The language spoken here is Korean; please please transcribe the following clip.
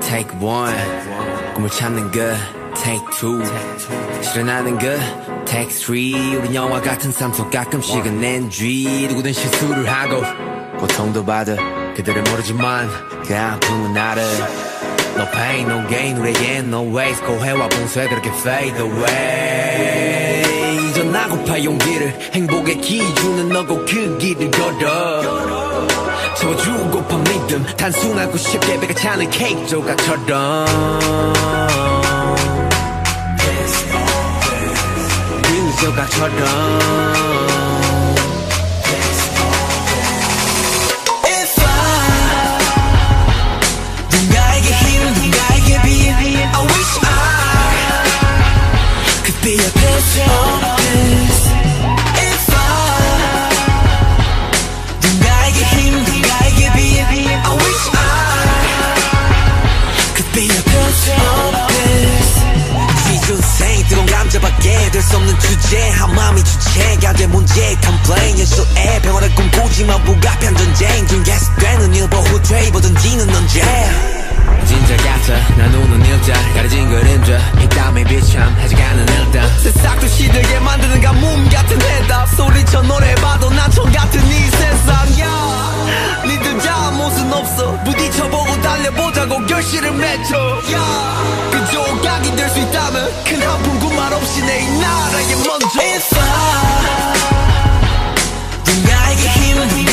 take one. 꿈을 찾는 그 take two. 실현하는 그 take three. 우린 영화 같은 삶 속 가끔씩은 NG 누구든 실수를 하고 고통도 받아 그들은 모르지만 그 아픔은 나를. No pain, no gain, 우리에겐 no waste. 고해와 봉쇄 그렇게 fade away. 전하고파 용기를 행복의 기준은 너고 그 길을 걸어 채워주고파 믿음. 단순하고 쉽게 배가 차는 케이크 조각처럼. 그 조각처럼. If I be a piece of this 지준생 뜨거운 감자밖에 될 수 없는 주제. 한 마음이 주체가 된 문제. complain 예술의 평화를 꿈꾸지만 불가피한 전쟁. 긴 계속되는 일보 후퇴 입어던지는 언제? 진짜 같아. 나누는 일자. 가려진 그림자 이 땀에 비참 해져가는 일단. 새싹도 시들게 만드는 가뭄 같은 해답. 소리쳐 달려보자고 결실을 맺어 yeah. 그 조각이 될 수 있다면 큰 아픔 구말 없이 내 나라에 먼저. If I 왜 나에게 힘든